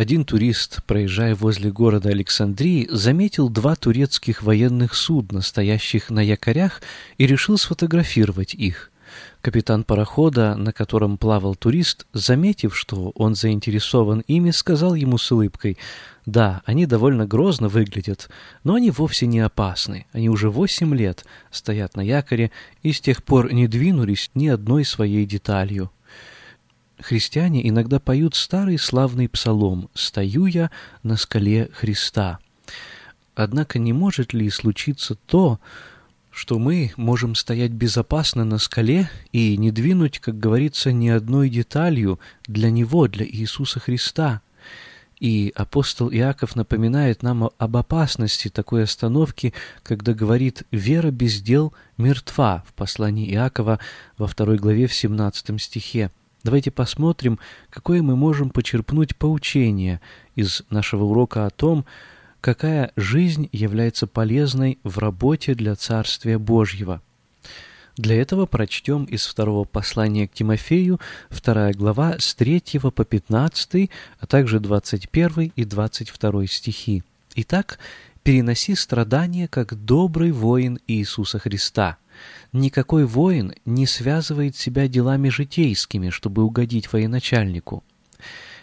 Один турист, проезжая возле города Александрии, заметил два турецких военных судна, стоящих на якорях, и решил сфотографировать их. Капитан парохода, на котором плавал турист, заметив, что он заинтересован ими, сказал ему с улыбкой, «Да, они довольно грозно выглядят, но они вовсе не опасны. Они уже восемь лет стоят на якоре и с тех пор не двинулись ни одной своей деталью». Христиане иногда поют старый славный псалом «Стою я на скале Христа». Однако не может ли случиться то, что мы можем стоять безопасно на скале и не двинуть, как говорится, ни одной деталью для Него, для Иисуса Христа? И апостол Иаков напоминает нам об опасности такой остановки, когда говорит «вера без дел мертва» в послании Иакова во второй главе в 17 стихе. Давайте посмотрим, какое мы можем почерпнуть поучение из нашего урока о том, какая жизнь является полезной в работе для Царствия Божьего. Для этого прочтем из второго послания к Тимофею, вторая глава с 3 по 15, а также 21 и 22 стихи. Итак, переноси страдания, как добрый воин Иисуса Христа – Никакой воин не связывает себя делами житейскими, чтобы угодить военачальнику.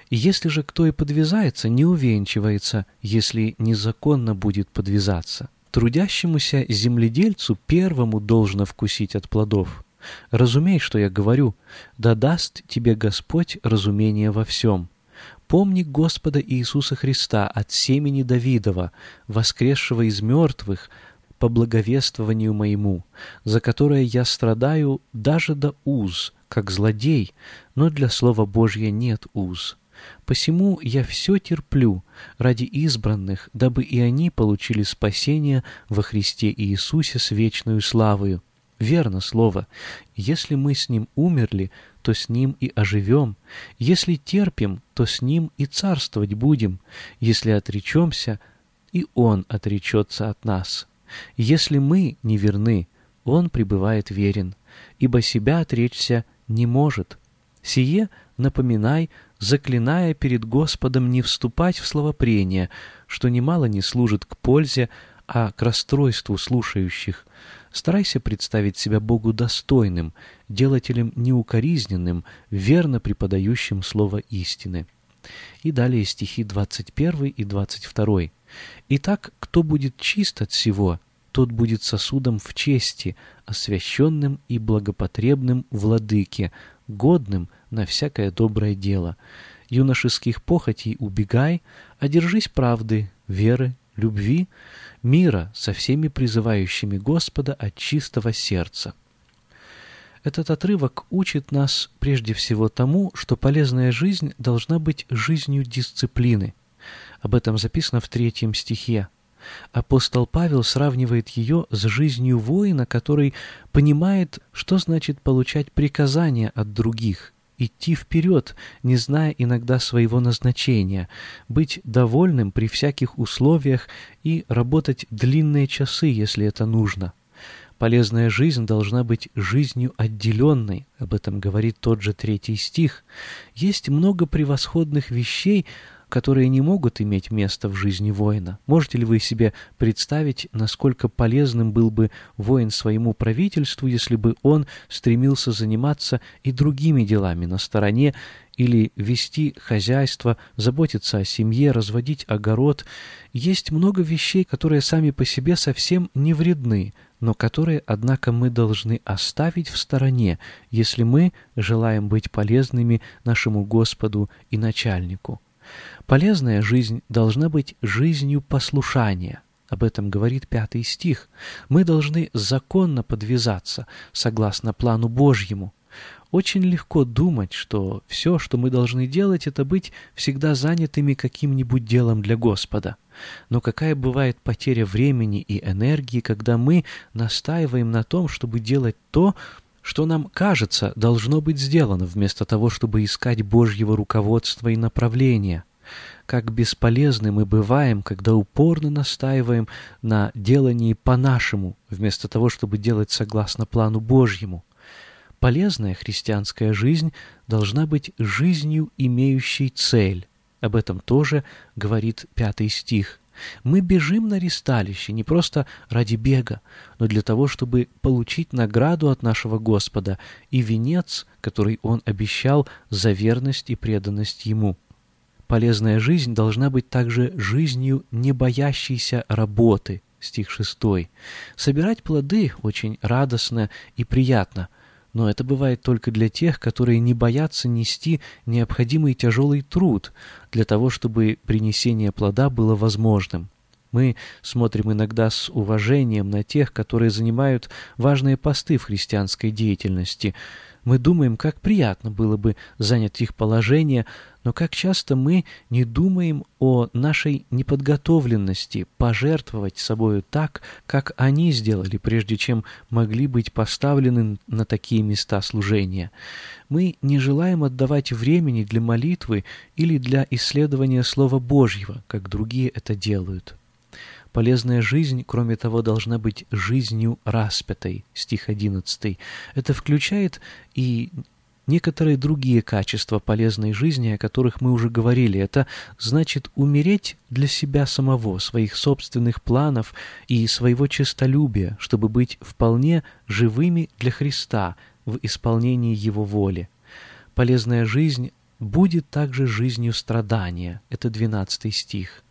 Если же кто и подвязается, не увенчивается, если незаконно будет подвязаться. Трудящемуся земледельцу первому должно вкусить от плодов. Разумей, что я говорю, да даст тебе Господь разумение во всем. Помни Господа Иисуса Христа от семени Давидова, воскресшего из мертвых, по благовествованию моему, за которое я страдаю даже до уз, как злодей, но для Слова Божьего нет уз. Посему я все терплю ради избранных, дабы и они получили спасение во Христе Иисусе с вечную славою. Верно слово. Если мы с Ним умерли, то с Ним и оживем. Если терпим, то с Ним и царствовать будем. Если отречемся, и Он отречется от нас. Если мы не верны, Он пребывает верен, ибо себя отречься не может. Сие напоминай, заклиная перед Господом не вступать в словопрение, что немало не служит к пользе, а к расстройству слушающих. Старайся представить себя Богу достойным, делателем неукоризненным, верно преподающим слово истины. И далее стихи 21 и 22. Итак, кто будет чист от всего, тот будет сосудом в чести, освященным и благопотребным владыке, годным на всякое доброе дело. Юношеских похотей убегай, одержись правды, веры, любви, мира со всеми призывающими Господа от чистого сердца. Этот отрывок учит нас прежде всего тому, что полезная жизнь должна быть жизнью дисциплины. Об этом записано в третьем стихе. Апостол Павел сравнивает ее с жизнью воина, который понимает, что значит получать приказания от других, идти вперед, не зная иногда своего назначения, быть довольным при всяких условиях и работать длинные часы, если это нужно. Полезная жизнь должна быть жизнью отделенной, об этом говорит тот же третий стих. Есть много превосходных вещей, которые не могут иметь место в жизни воина. Можете ли вы себе представить, насколько полезным был бы воин своему правительству, если бы он стремился заниматься и другими делами на стороне или вести хозяйство, заботиться о семье, разводить огород. Есть много вещей, которые сами по себе совсем не вредны, но которые, однако, мы должны оставить в стороне, если мы желаем быть полезными нашему Господу и начальнику. Полезная жизнь должна быть жизнью послушания. Об этом говорит пятый стих. Мы должны законно подвязаться, согласно плану Божьему. Очень легко думать, что все, что мы должны делать, это быть всегда занятыми каким-нибудь делом для Господа. Но какая бывает потеря времени и энергии, когда мы настаиваем на том, чтобы делать то, что нам кажется должно быть сделано, вместо того, чтобы искать Божьего руководства и направления. Как бесполезны мы бываем, когда упорно настаиваем на делании по-нашему, вместо того, чтобы делать согласно плану Божьему. Полезная христианская жизнь должна быть жизнью, имеющей цель. Об этом тоже говорит пятый стих. Мы бежим на ристалище не просто ради бега, но для того, чтобы получить награду от нашего Господа и венец, который Он обещал за верность и преданность Ему. Полезная жизнь должна быть также жизнью, не боящейся работы, стих 6. Собирать плоды очень радостно и приятно, но это бывает только для тех, которые не боятся нести необходимый тяжелый труд для того, чтобы принесение плода было возможным. Мы смотрим иногда с уважением на тех, которые занимают важные посты в христианской деятельности – мы думаем, как приятно было бы занять их положение, но как часто мы не думаем о нашей неподготовленности пожертвовать собою так, как они сделали, прежде чем могли быть поставлены на такие места служения. Мы не желаем отдавать времени для молитвы или для исследования Слова Божьего, как другие это делают. Полезная жизнь, кроме того, должна быть жизнью распятой, стих 11. Это включает и некоторые другие качества полезной жизни, о которых мы уже говорили. Это значит умереть для себя самого, своих собственных планов и своего честолюбия, чтобы быть вполне живыми для Христа в исполнении Его воли. Полезная жизнь будет также жизнью страдания. Это 12 стих.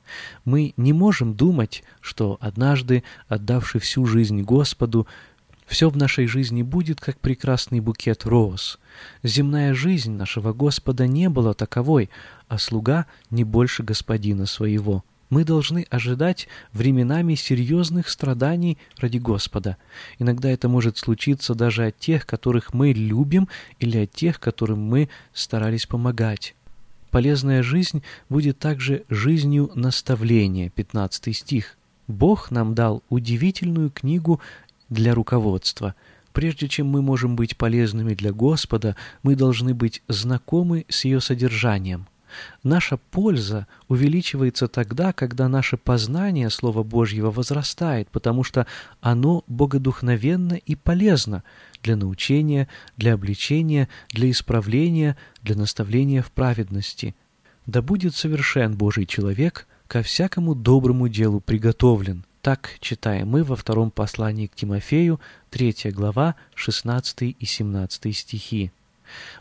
Мы не можем думать, что однажды, отдавший всю жизнь Господу, все в нашей жизни будет, как прекрасный букет роз. Земная жизнь нашего Господа не была таковой, а слуга не больше господина своего. Мы должны ожидать временами серьезных страданий ради Господа. Иногда это может случиться даже от тех, которых мы любим, или от тех, которым мы старались помогать. Полезная жизнь будет также жизнью наставления, 15 стих. Бог нам дал удивительную книгу для руководства. Прежде чем мы можем быть полезными для Господа, мы должны быть знакомы с ее содержанием. Наша польза увеличивается тогда, когда наше познание Слова Божьего возрастает, потому что оно богодухновенно и полезно для научения, для обличения, для исправления, для наставления в праведности. Да будет совершен Божий человек, ко всякому доброму делу приготовлен. Так читаем мы во втором послании к Тимофею, 3 глава, 16 и 17 стихи.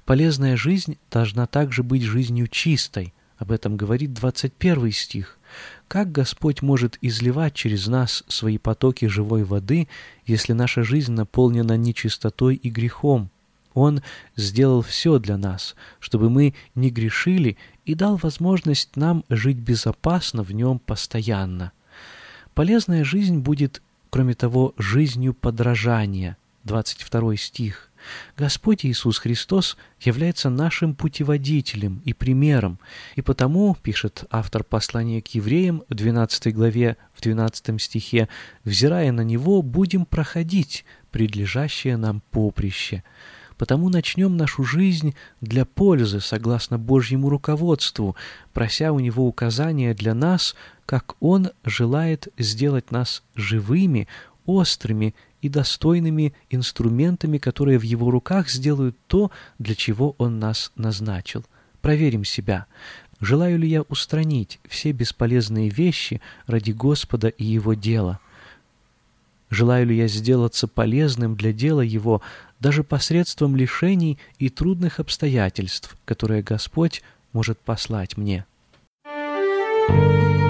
Полезная жизнь должна также быть жизнью чистой. Об этом говорит 21 стих. Как Господь может изливать через нас свои потоки живой воды, если наша жизнь наполнена нечистотой и грехом? Он сделал все для нас, чтобы мы не грешили и дал возможность нам жить безопасно в нем постоянно. Полезная жизнь будет, кроме того, жизнью подражания. 22 стих. Господь Иисус Христос является нашим путеводителем и примером, и потому, пишет автор послания к евреям в 12 главе, в 12 стихе, «взирая на Него, будем проходить предлежащее нам поприще». Потому начнем нашу жизнь для пользы, согласно Божьему руководству, прося у Него указания для нас, как Он желает сделать нас живыми, острыми и достойными инструментами, которые в его руках сделают то, для чего он нас назначил. Проверим себя. Желаю ли я устранить все бесполезные вещи ради Господа и Его дела? Желаю ли я сделаться полезным для дела Его даже посредством лишений и трудных обстоятельств, которые Господь может послать мне? Все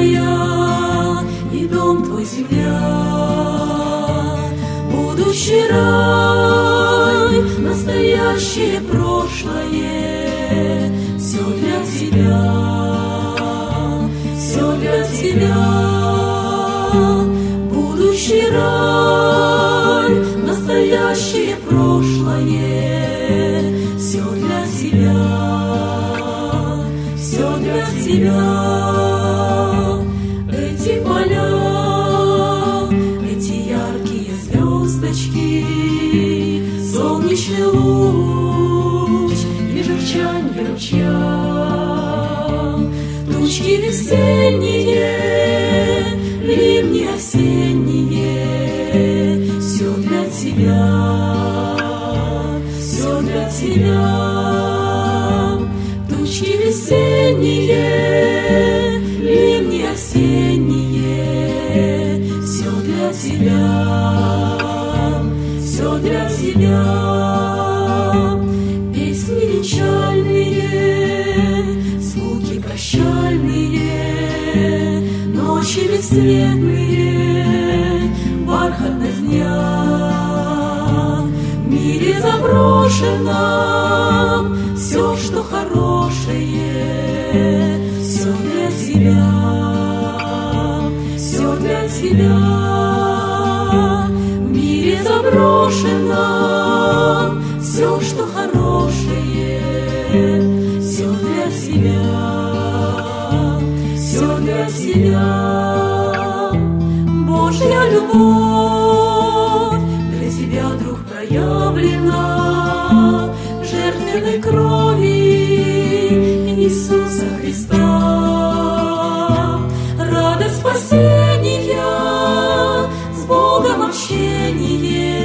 вселенная и дом твой земля. Будущий рай, настоящее прошлое. Все для тебя, все для тебя. Все для тебя. Тучки весенние, ливни осенние, все для тебя, все для тебя. Песни печальные, звуки прощальные, ночи бесцветные, бархатность дня. Заброшенном все, что хорошее, все для тебя, все для тебя. В мире заброшенном все, что хорошее, все для тебя, все для тебя. Божья любовь для тебя, друг, проявлена жертвенной крови Иисуса Христа. Радость спасения, с Богом общение,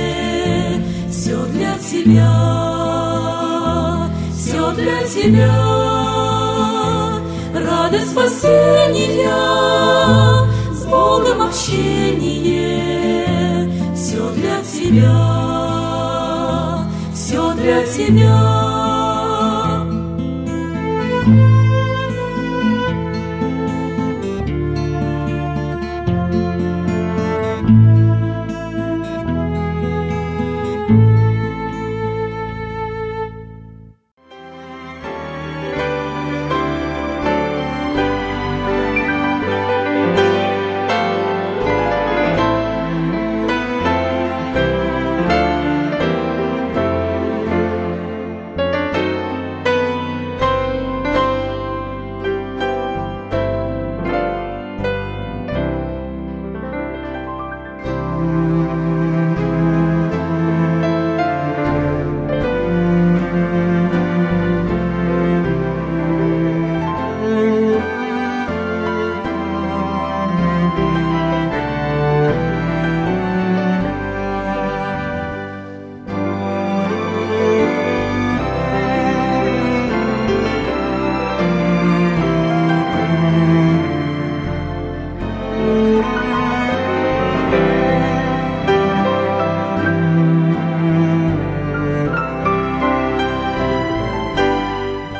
все для тебя, все для тебя. Радость спасения, с Богом общение, все для тебя, все для тебя.